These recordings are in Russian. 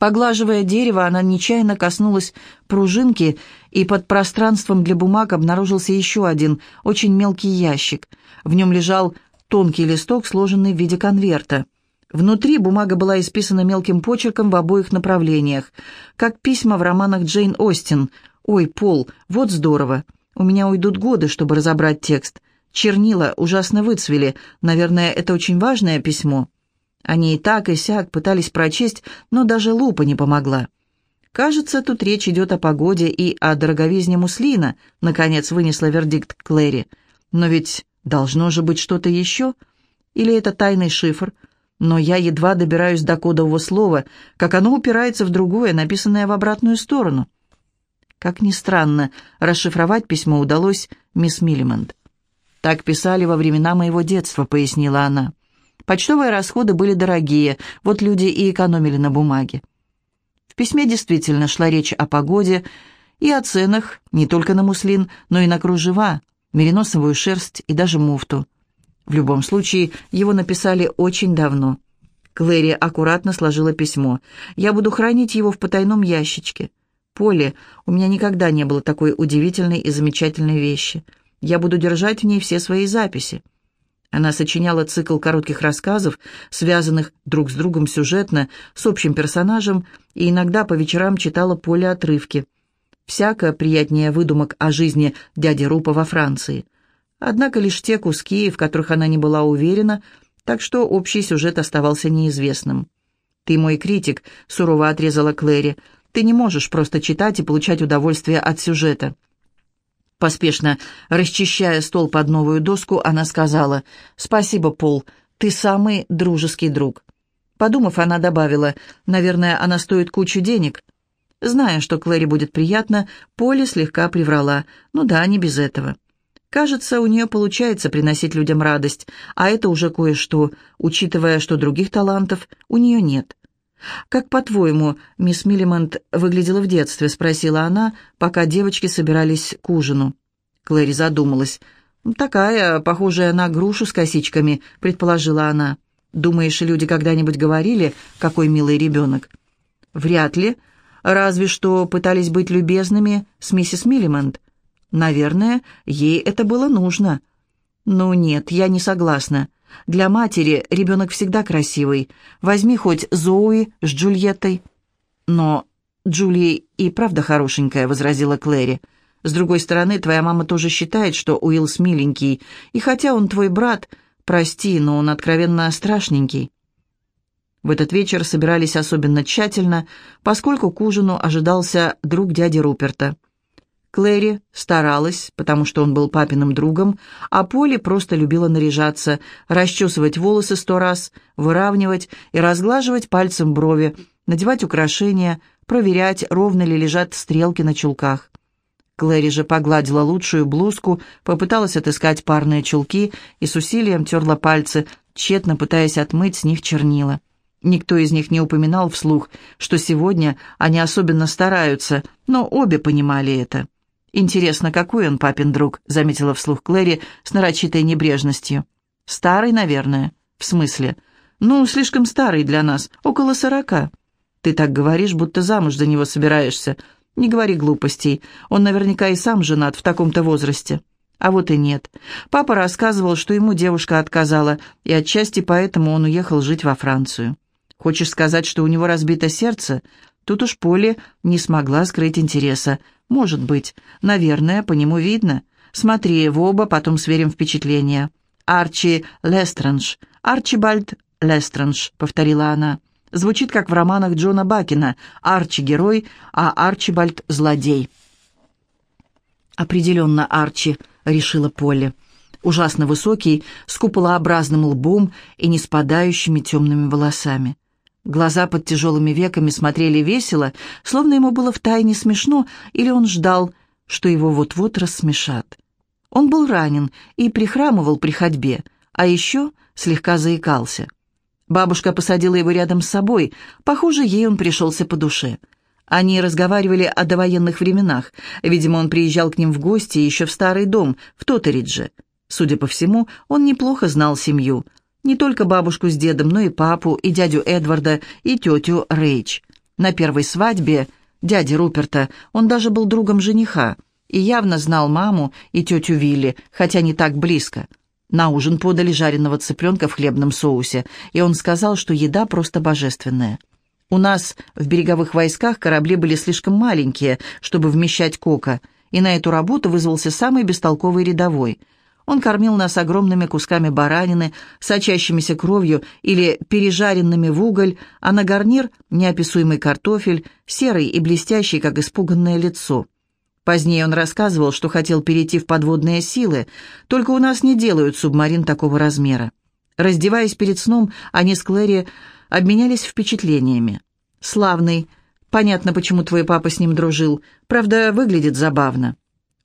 Поглаживая дерево, она нечаянно коснулась пружинки, и под пространством для бумаг обнаружился еще один, очень мелкий ящик. В нем лежал тонкий листок, сложенный в виде конверта. Внутри бумага была исписана мелким почерком в обоих направлениях, как письма в романах Джейн Остин. «Ой, Пол, вот здорово! У меня уйдут годы, чтобы разобрать текст. Чернила ужасно выцвели. Наверное, это очень важное письмо». Они и так, и сяк пытались прочесть, но даже лупа не помогла. «Кажется, тут речь идет о погоде и о дороговизне муслина», — наконец вынесла вердикт Клэри. «Но ведь должно же быть что-то еще? Или это тайный шифр?» Но я едва добираюсь до кодового слова, как оно упирается в другое, написанное в обратную сторону. Как ни странно, расшифровать письмо удалось мисс Миллимонт. «Так писали во времена моего детства», — пояснила она. Почтовые расходы были дорогие, вот люди и экономили на бумаге. В письме действительно шла речь о погоде и о ценах не только на муслин, но и на кружева, мериносовую шерсть и даже муфту. В любом случае, его написали очень давно. Клэри аккуратно сложила письмо. «Я буду хранить его в потайном ящичке. Поле, у меня никогда не было такой удивительной и замечательной вещи. Я буду держать в ней все свои записи. Она сочиняла цикл коротких рассказов, связанных друг с другом сюжетно, с общим персонажем, и иногда по вечерам читала Поле отрывки. Всяко приятнее выдумок о жизни дяди Рупа во Франции. Однако лишь те куски, в которых она не была уверена, так что общий сюжет оставался неизвестным. «Ты мой критик», — сурово отрезала Клэри. «Ты не можешь просто читать и получать удовольствие от сюжета». Поспешно расчищая стол под новую доску, она сказала «Спасибо, Пол, ты самый дружеский друг». Подумав, она добавила «Наверное, она стоит кучу денег». Зная, что Клэри будет приятно, Поле слегка приврала. Ну да, не без этого. Кажется, у нее получается приносить людям радость, а это уже кое-что, учитывая, что других талантов у нее нет. «Как, по-твоему, мисс Миллимонт выглядела в детстве?» — спросила она, пока девочки собирались к ужину. Клэри задумалась. «Такая, похожая на грушу с косичками», — предположила она. «Думаешь, люди когда-нибудь говорили, какой милый ребенок?» «Вряд ли. Разве что пытались быть любезными с миссис Миллимонт. Наверное, ей это было нужно». «Ну нет, я не согласна. Для матери ребенок всегда красивый. Возьми хоть Зоуи с Джульеттой». «Но Джулия и правда хорошенькая», — возразила Клэри. «С другой стороны, твоя мама тоже считает, что Уиллс миленький, и хотя он твой брат, прости, но он откровенно страшненький». В этот вечер собирались особенно тщательно, поскольку к ужину ожидался друг дяди Руперта — Клэри старалась, потому что он был папиным другом, а Поли просто любила наряжаться, расчесывать волосы сто раз, выравнивать и разглаживать пальцем брови, надевать украшения, проверять, ровно ли лежат стрелки на чулках. Клэри же погладила лучшую блузку, попыталась отыскать парные чулки и с усилием терла пальцы, тщетно пытаясь отмыть с них чернила. Никто из них не упоминал вслух, что сегодня они особенно стараются, но обе понимали это. «Интересно, какой он папин друг?» — заметила вслух Клэри с нарочитой небрежностью. «Старый, наверное». «В смысле?» «Ну, слишком старый для нас, около сорока». «Ты так говоришь, будто замуж за него собираешься. Не говори глупостей. Он наверняка и сам женат в таком-то возрасте». А вот и нет. Папа рассказывал, что ему девушка отказала, и отчасти поэтому он уехал жить во Францию. Хочешь сказать, что у него разбито сердце? Тут уж Поле не смогла скрыть интереса. «Может быть. Наверное, по нему видно. Смотри в оба, потом сверим впечатления». «Арчи Лестранж. Арчибальд Лестранж», — повторила она. Звучит, как в романах Джона Бакина. Арчи — герой, а Арчибальд — злодей. «Определенно Арчи», — решила Полли. Ужасно высокий, с куполообразным лбом и не спадающими темными волосами. Глаза под тяжелыми веками смотрели весело, словно ему было втайне смешно, или он ждал, что его вот-вот рассмешат. Он был ранен и прихрамывал при ходьбе, а еще слегка заикался. Бабушка посадила его рядом с собой, похоже, ей он пришелся по душе. Они разговаривали о довоенных временах, видимо, он приезжал к ним в гости еще в старый дом, в Тотеридже. Судя по всему, он неплохо знал семью — не только бабушку с дедом, но и папу, и дядю Эдварда, и тетю Рейч. На первой свадьбе дяди Руперта он даже был другом жениха и явно знал маму и тетю Вилли, хотя не так близко. На ужин подали жареного цыпленка в хлебном соусе, и он сказал, что еда просто божественная. У нас в береговых войсках корабли были слишком маленькие, чтобы вмещать кока, и на эту работу вызвался самый бестолковый рядовой. Он кормил нас огромными кусками баранины, сочащимися кровью или пережаренными в уголь, а на гарнир неописуемый картофель, серый и блестящий, как испуганное лицо. Позднее он рассказывал, что хотел перейти в подводные силы, только у нас не делают субмарин такого размера. Раздеваясь перед сном, они с Клэри обменялись впечатлениями. «Славный. Понятно, почему твой папа с ним дружил. Правда, выглядит забавно.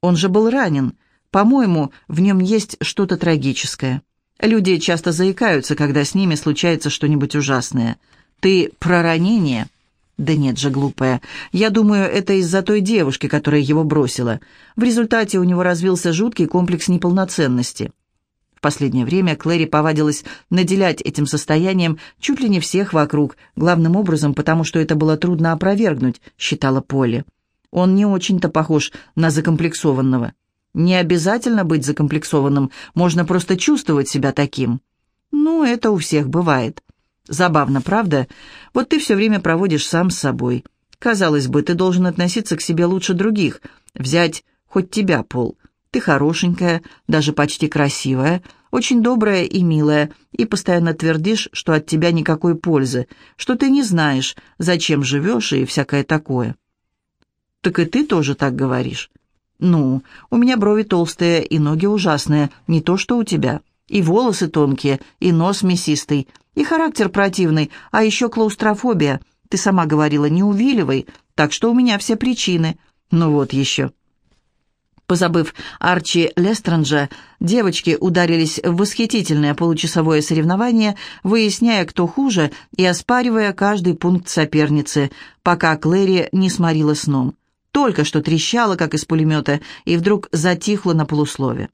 Он же был ранен. По-моему, в нем есть что-то трагическое. Люди часто заикаются, когда с ними случается что-нибудь ужасное. Ты про ранение?» «Да нет же, глупая. Я думаю, это из-за той девушки, которая его бросила. В результате у него развился жуткий комплекс неполноценности последнее время Клэри повадилась наделять этим состоянием чуть ли не всех вокруг, главным образом потому, что это было трудно опровергнуть, считала Полли. Он не очень-то похож на закомплексованного. Не обязательно быть закомплексованным, можно просто чувствовать себя таким. Ну, это у всех бывает. Забавно, правда? Вот ты все время проводишь сам с собой. Казалось бы, ты должен относиться к себе лучше других, взять хоть тебя, Пол. Ты хорошенькая, даже почти красивая, очень добрая и милая, и постоянно твердишь, что от тебя никакой пользы, что ты не знаешь, зачем живешь и всякое такое. Так и ты тоже так говоришь. Ну, у меня брови толстые и ноги ужасные, не то что у тебя. И волосы тонкие, и нос мясистый, и характер противный, а еще клаустрофобия. Ты сама говорила, не увиливай, так что у меня все причины. Ну вот еще. Позабыв Арчи Лестранджа, девочки ударились в восхитительное получасовое соревнование, выясняя, кто хуже, и оспаривая каждый пункт соперницы, пока Клэри не сморила сном. Только что трещала, как из пулемета, и вдруг затихла на полуслове.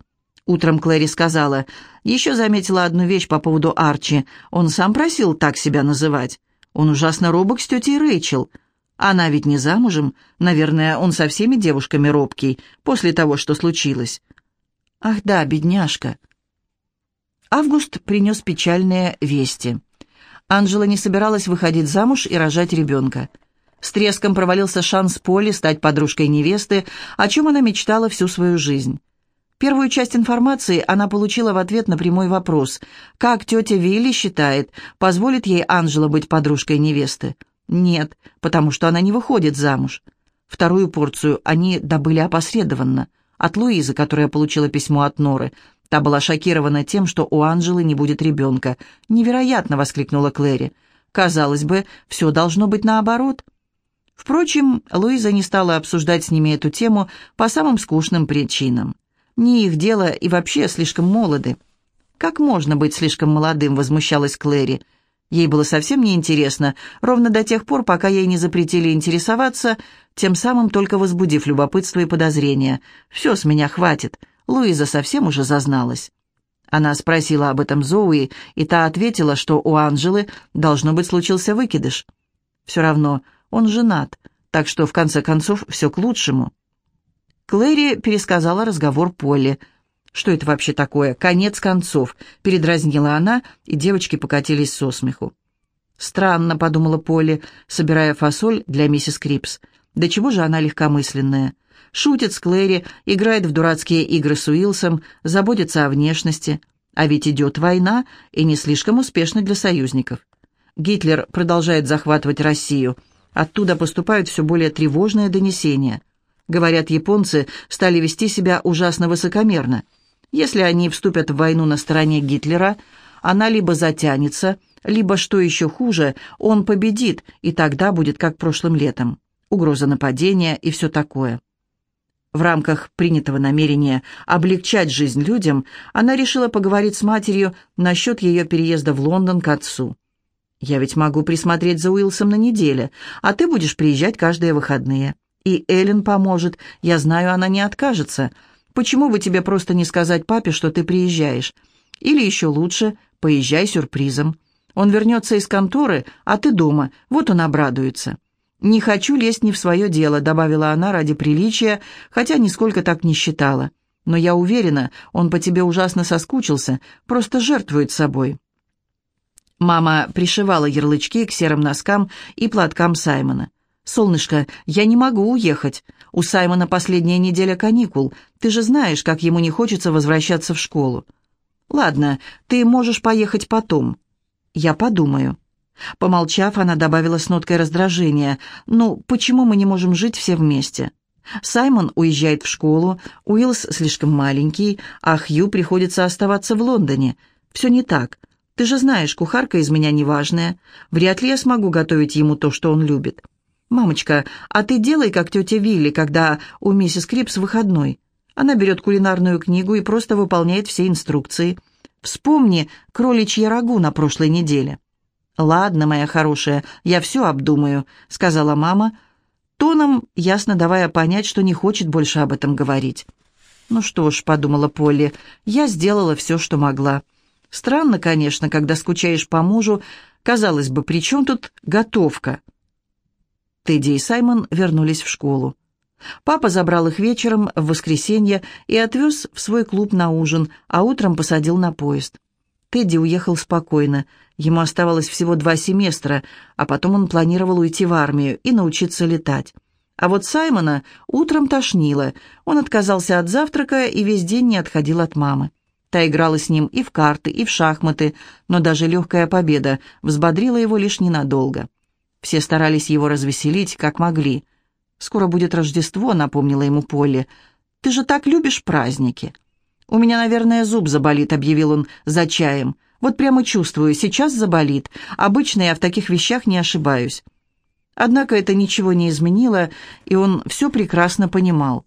Утром Клэри сказала, еще заметила одну вещь по поводу Арчи. Он сам просил так себя называть. Он ужасно робок с тетей Рэйчел. Она ведь не замужем. Наверное, он со всеми девушками робкий, после того, что случилось. Ах да, бедняжка. Август принес печальные вести. Анжела не собиралась выходить замуж и рожать ребенка. С треском провалился шанс Поли стать подружкой невесты, о чем она мечтала всю свою жизнь. Первую часть информации она получила в ответ на прямой вопрос, как тетя Вилли считает, позволит ей Анжела быть подружкой невесты. Нет, потому что она не выходит замуж. Вторую порцию они добыли опосредованно. От Луизы, которая получила письмо от Норы. Та была шокирована тем, что у Анжелы не будет ребенка. «Невероятно!» — воскликнула Клэри. «Казалось бы, все должно быть наоборот». Впрочем, Луиза не стала обсуждать с ними эту тему по самым скучным причинам. Не их дело и вообще слишком молоды. «Как можно быть слишком молодым?» — возмущалась Клэри. Ей было совсем неинтересно, ровно до тех пор, пока ей не запретили интересоваться, тем самым только возбудив любопытство и подозрения. «Все, с меня хватит». Луиза совсем уже зазналась. Она спросила об этом Зоуи, и та ответила, что у Анжелы, должно быть, случился выкидыш. Все равно он женат, так что, в конце концов, все к лучшему. Клэри пересказала разговор Полли – «Что это вообще такое? Конец концов!» — передразнила она, и девочки покатились со смеху. «Странно», — подумала Полли, собирая фасоль для миссис Крипс. «Да чего же она легкомысленная? Шутит с Клэри, играет в дурацкие игры с Уилсом, заботится о внешности. А ведь идет война, и не слишком успешно для союзников. Гитлер продолжает захватывать Россию. Оттуда поступают все более тревожные донесения. Говорят, японцы стали вести себя ужасно высокомерно». Если они вступят в войну на стороне Гитлера, она либо затянется, либо, что еще хуже, он победит, и тогда будет как прошлым летом. Угроза нападения и все такое. В рамках принятого намерения облегчать жизнь людям, она решила поговорить с матерью насчет ее переезда в Лондон к отцу. «Я ведь могу присмотреть за Уилсом на неделе, а ты будешь приезжать каждые выходные. И Эллен поможет, я знаю, она не откажется. Почему бы тебе просто не сказать папе, что ты приезжаешь? Или еще лучше, поезжай сюрпризом. Он вернется из конторы, а ты дома, вот он обрадуется. «Не хочу лезть не в свое дело», — добавила она ради приличия, хотя нисколько так не считала. «Но я уверена, он по тебе ужасно соскучился, просто жертвует собой». Мама пришивала ярлычки к серым носкам и платкам Саймона. «Солнышко, я не могу уехать. У Саймона последняя неделя каникул. Ты же знаешь, как ему не хочется возвращаться в школу». «Ладно, ты можешь поехать потом». «Я подумаю». Помолчав, она добавила с ноткой раздражения. «Ну, почему мы не можем жить все вместе?» Саймон уезжает в школу, Уиллс слишком маленький, а Хью приходится оставаться в Лондоне. Все не так. Ты же знаешь, кухарка из меня неважная. Вряд ли я смогу готовить ему то, что он любит. «Мамочка, а ты делай, как тетя Вилли, когда у миссис Крипс выходной. Она берет кулинарную книгу и просто выполняет все инструкции. Вспомни кроличье рагу на прошлой неделе». «Ладно, моя хорошая, я все обдумаю», — сказала мама, тоном, ясно давая понять, что не хочет больше об этом говорить. «Ну что ж», — подумала Полли, — «я сделала все, что могла». Странно, конечно, когда скучаешь по мужу. Казалось бы, при чем тут готовка? Тедди и Саймон вернулись в школу. Папа забрал их вечером в воскресенье и отвез в свой клуб на ужин, а утром посадил на поезд. Тедди уехал спокойно. Ему оставалось всего два семестра, а потом он планировал уйти в армию и научиться летать. А вот Саймона утром тошнило. Он отказался от завтрака и весь день не отходил от мамы. Та играла с ним и в карты, и в шахматы, но даже легкая победа взбодрила его лишь ненадолго. Все старались его развеселить, как могли. «Скоро будет Рождество», — напомнила ему Полли. «Ты же так любишь праздники». «У меня, наверное, зуб заболит», — объявил он за чаем. «Вот прямо чувствую, сейчас заболит. Обычно я в таких вещах не ошибаюсь». Однако это ничего не изменило, и он все прекрасно понимал.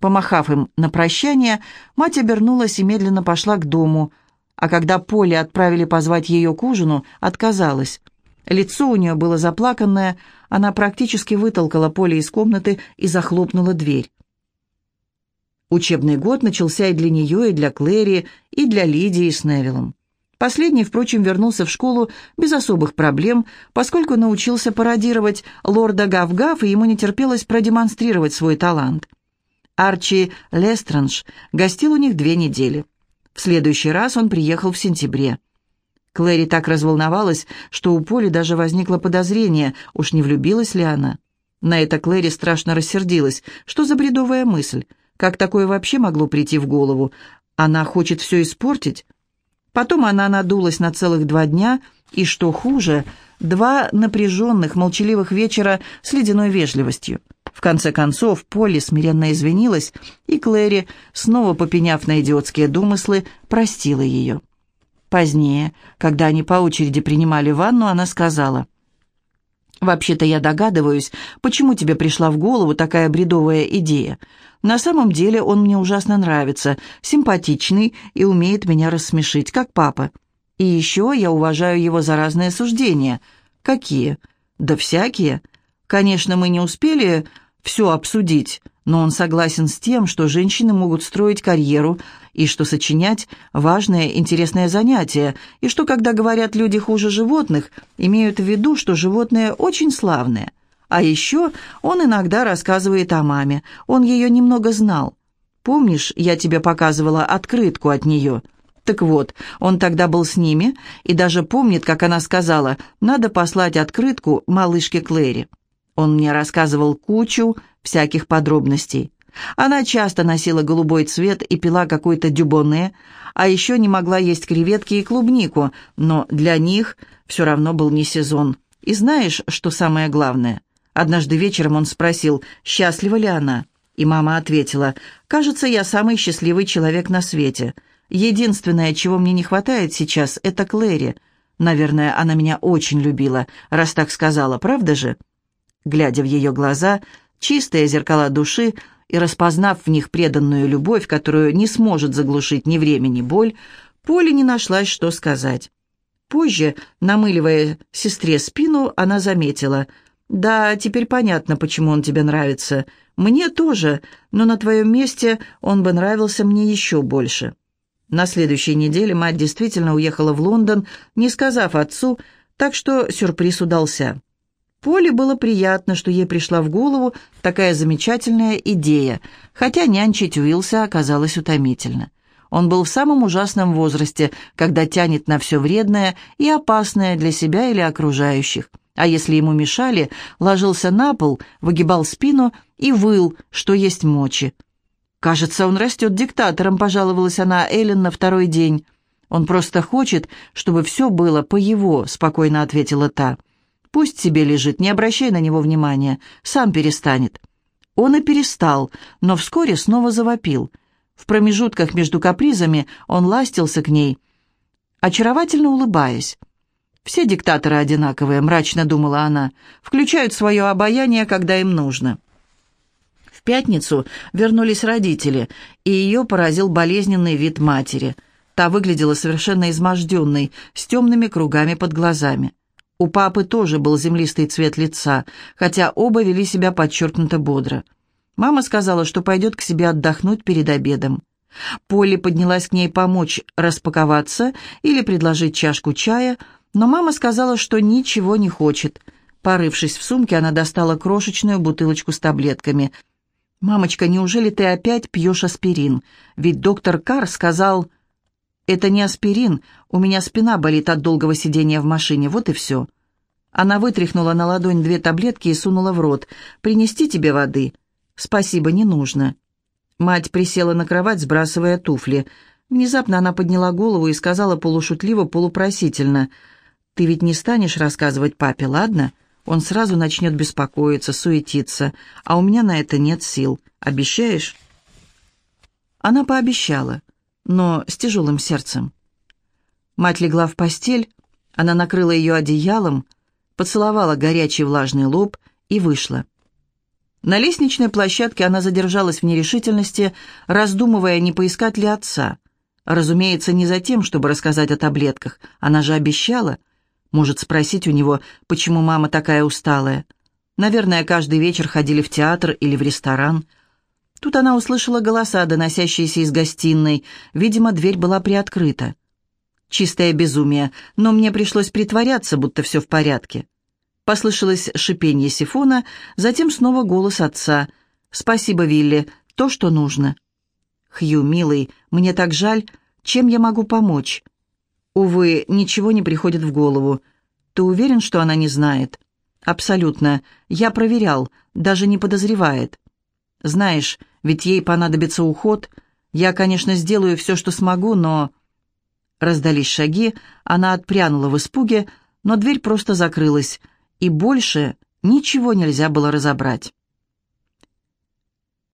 Помахав им на прощание, мать обернулась и медленно пошла к дому, а когда Поле отправили позвать ее к ужину, отказалась. Лицо у нее было заплаканное, она практически вытолкала Поле из комнаты и захлопнула дверь. Учебный год начался и для нее, и для Клэри, и для Лидии с Невиллом. Последний, впрочем, вернулся в школу без особых проблем, поскольку научился пародировать лорда Гав-Гав, и ему не терпелось продемонстрировать свой талант. Арчи Лестранж гостил у них две недели. В следующий раз он приехал в сентябре. Клэри так разволновалась, что у Поли даже возникло подозрение, уж не влюбилась ли она. На это Клэри страшно рассердилась. Что за бредовая мысль? Как такое вообще могло прийти в голову? Она хочет все испортить? Потом она надулась на целых два дня, и, что хуже, два напряженных, молчаливых вечера с ледяной вежливостью. В конце концов, Полли смиренно извинилась, и Клэри, снова попеняв на идиотские домыслы, простила ее. Позднее, когда они по очереди принимали ванну, она сказала, «Вообще-то я догадываюсь, почему тебе пришла в голову такая бредовая идея. На самом деле он мне ужасно нравится, симпатичный и умеет меня рассмешить, как папа. И еще я уважаю его за разные суждения. Какие? Да всякие. Конечно, мы не успели все обсудить, но он согласен с тем, что женщины могут строить карьеру и что сочинять – важное, интересное занятие, и что, когда говорят «люди хуже животных», имеют в виду, что животные очень славные. А еще он иногда рассказывает о маме, он ее немного знал. Помнишь, я тебе показывала открытку от нее? Так вот, он тогда был с ними и даже помнит, как она сказала, надо послать открытку малышке Клэри. Он мне рассказывал кучу всяких подробностей. Она часто носила голубой цвет и пила какой-то дюбоне, а еще не могла есть креветки и клубнику, но для них все равно был не сезон. И знаешь, что самое главное? Однажды вечером он спросил, счастлива ли она, и мама ответила, «Кажется, я самый счастливый человек на свете. Единственное, чего мне не хватает сейчас, это Клэри. Наверное, она меня очень любила, раз так сказала, правда же?» Глядя в ее глаза, чистые зеркала души, и распознав в них преданную любовь, которую не сможет заглушить ни время, ни боль, Поле не нашлась, что сказать. Позже, намыливая сестре спину, она заметила, «Да, теперь понятно, почему он тебе нравится. Мне тоже, но на твоем месте он бы нравился мне еще больше». На следующей неделе мать действительно уехала в Лондон, не сказав отцу, так что сюрприз удался. Поле было приятно, что ей пришла в голову такая замечательная идея, хотя нянчить Уилса оказалось утомительно. Он был в самом ужасном возрасте, когда тянет на все вредное и опасное для себя или окружающих. А если ему мешали, ложился на пол, выгибал спину и выл, что есть мочи. «Кажется, он растет диктатором», — пожаловалась она Эллен на второй день. «Он просто хочет, чтобы все было по его», — спокойно ответила та. Пусть себе лежит, не обращай на него внимания, сам перестанет». Он и перестал, но вскоре снова завопил. В промежутках между капризами он ластился к ней, очаровательно улыбаясь. «Все диктаторы одинаковые», — мрачно думала она, — «включают свое обаяние, когда им нужно». В пятницу вернулись родители, и ее поразил болезненный вид матери. Та выглядела совершенно изможденной, с темными кругами под глазами. У папы тоже был землистый цвет лица, хотя оба вели себя подчеркнуто бодро. Мама сказала, что пойдет к себе отдохнуть перед обедом. Полли поднялась к ней помочь распаковаться или предложить чашку чая, но мама сказала, что ничего не хочет. Порывшись в сумке, она достала крошечную бутылочку с таблетками. «Мамочка, неужели ты опять пьешь аспирин? Ведь доктор Карр сказал...» «Это не аспирин. У меня спина болит от долгого сидения в машине. Вот и все». Она вытряхнула на ладонь две таблетки и сунула в рот. «Принести тебе воды?» «Спасибо, не нужно». Мать присела на кровать, сбрасывая туфли. Внезапно она подняла голову и сказала полушутливо, полупросительно. «Ты ведь не станешь рассказывать папе, ладно? Он сразу начнет беспокоиться, суетиться, а у меня на это нет сил. Обещаешь?» Она пообещала но с тяжелым сердцем. Мать легла в постель, она накрыла ее одеялом, поцеловала горячий влажный лоб и вышла. На лестничной площадке она задержалась в нерешительности, раздумывая, не поискать ли отца. Разумеется, не за тем, чтобы рассказать о таблетках. Она же обещала. Может, спросить у него, почему мама такая усталая. Наверное, каждый вечер ходили в театр или в ресторан – Тут она услышала голоса, доносящиеся из гостиной. Видимо, дверь была приоткрыта. Чистое безумие, но мне пришлось притворяться, будто все в порядке. Послышалось шипение сифона, затем снова голос отца. «Спасибо, Вилли, то, что нужно». «Хью, милый, мне так жаль. Чем я могу помочь?» «Увы, ничего не приходит в голову. Ты уверен, что она не знает?» «Абсолютно. Я проверял. Даже не подозревает». «Знаешь, ведь ей понадобится уход. Я, конечно, сделаю все, что смогу, но...» Раздались шаги, она отпрянула в испуге, но дверь просто закрылась, и больше ничего нельзя было разобрать.